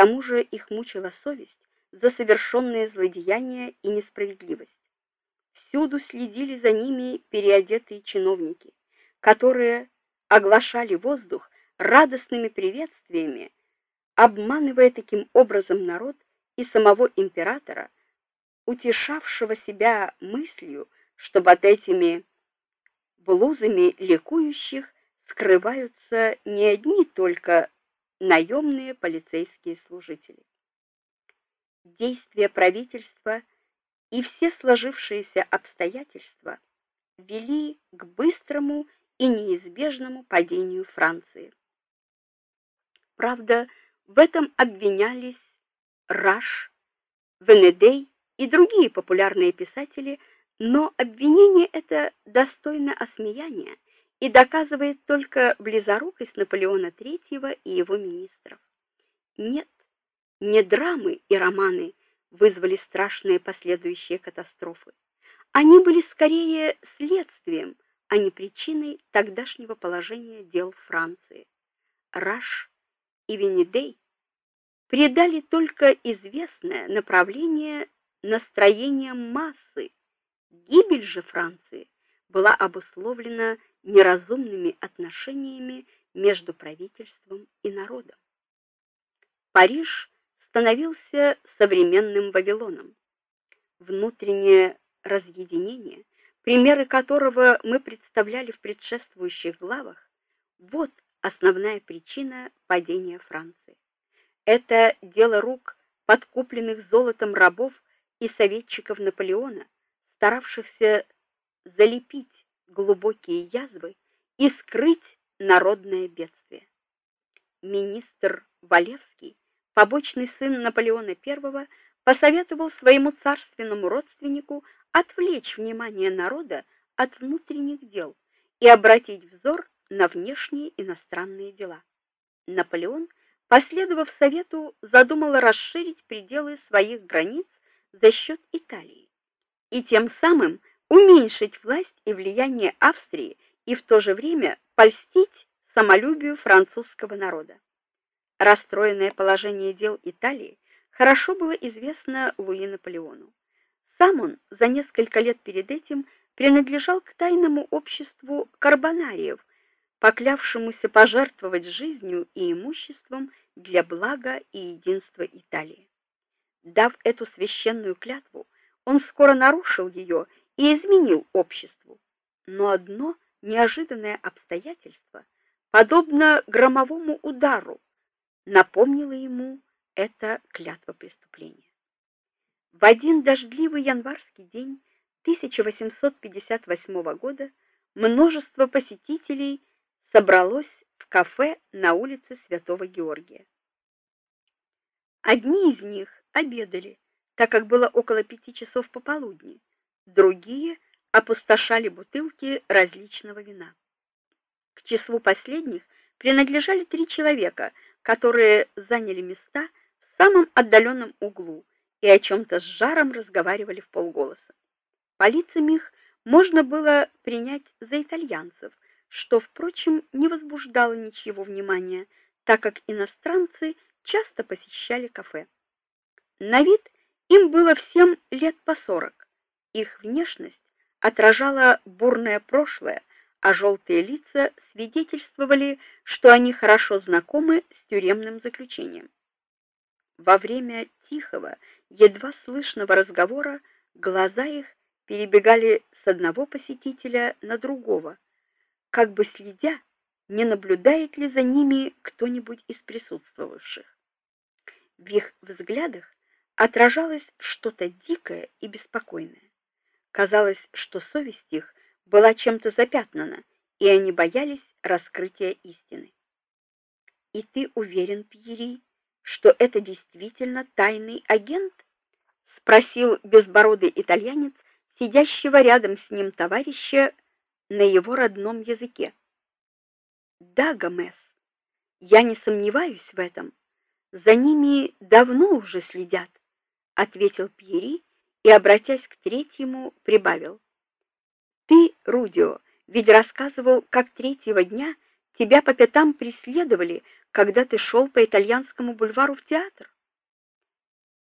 тому же их мучила совесть за совершенные злодеяния и несправедливость. Всюду следили за ними переодетые чиновники, которые оглашали воздух радостными приветствиями, обманывая таким образом народ и самого императора, утешавшего себя мыслью, что под этими блузами ликующих скрываются не одни только наемные полицейские служители. Действия правительства и все сложившиеся обстоятельства вели к быстрому и неизбежному падению Франции. Правда, в этом обвинялись Раш, Венедей и другие популярные писатели, но обвинение это достойно осмеяния и доказывает только близорукость Наполеона III и его министров. Нет, не драмы и романы вызвали страшные последующие катастрофы. Они были скорее следствием, а не причиной тогдашнего положения дел Франции. Раш и Венедей придали только известное направление настроениям массы. Гибель же Франции была обусловлена неразумными отношениями между правительством и народом. Париж становился современным Вавилоном. Внутреннее разъединение, примеры которого мы представляли в предшествующих главах, вот основная причина падения Франции. Это дело рук подкупленных золотом рабов и советчиков Наполеона, старавшихся залепить глубокие язвы и скрыть народное бедствие. Министр Валевский, побочный сын Наполеона I, посоветовал своему царственному родственнику отвлечь внимание народа от внутренних дел и обратить взор на внешние иностранные дела. Наполеон, последовав совету, задумал расширить пределы своих границ за счет Италии и тем самым уменьшить власть и влияние Австрии и в то же время польстить самолюбию французского народа. Расстроенное положение дел Италии хорошо было известно Луи Наполеону. Сам он за несколько лет перед этим принадлежал к тайному обществу карбонариев, поклявшемуся пожертвовать жизнью и имуществом для блага и единства Италии. Дав эту священную клятву, он скоро нарушил ее и изменил обществу. Но одно неожиданное обстоятельство, подобно громовому удару, напомнило ему это клятва преступления. В один дождливый январский день 1858 года множество посетителей собралось в кафе на улице Святого Георгия. Одни из них обедали, так как было около пяти часов пополудни другие опустошали бутылки различного вина. К числу последних принадлежали три человека, которые заняли места в самом отдаленном углу и о чем то с жаром разговаривали в полголоса. По лицам их можно было принять за итальянцев, что, впрочем, не возбуждало ничего внимания, так как иностранцы часто посещали кафе. На вид им было всем лет по сорок. Их внешность отражала бурное прошлое, а желтые лица свидетельствовали, что они хорошо знакомы с тюремным заключением. Во время тихого, едва слышного разговора глаза их перебегали с одного посетителя на другого, как бы следя, не наблюдает ли за ними кто-нибудь из присутствовавших. В их взглядах отражалось что-то дикое и беспокойное. Казалось, что совесть их была чем-то запятнана, и они боялись раскрытия истины. И ты уверен, Пьери, что это действительно тайный агент? спросил безбородый итальянец, сидящего рядом с ним товарища на его родном языке. Да, Гомес. Я не сомневаюсь в этом. За ними давно уже следят, ответил Пьери и, обратясь к третьему, прибавил: Ты, Рудио, ведь рассказывал, как третьего дня тебя по пятам преследовали когда ты шел по итальянскому бульвару в театр?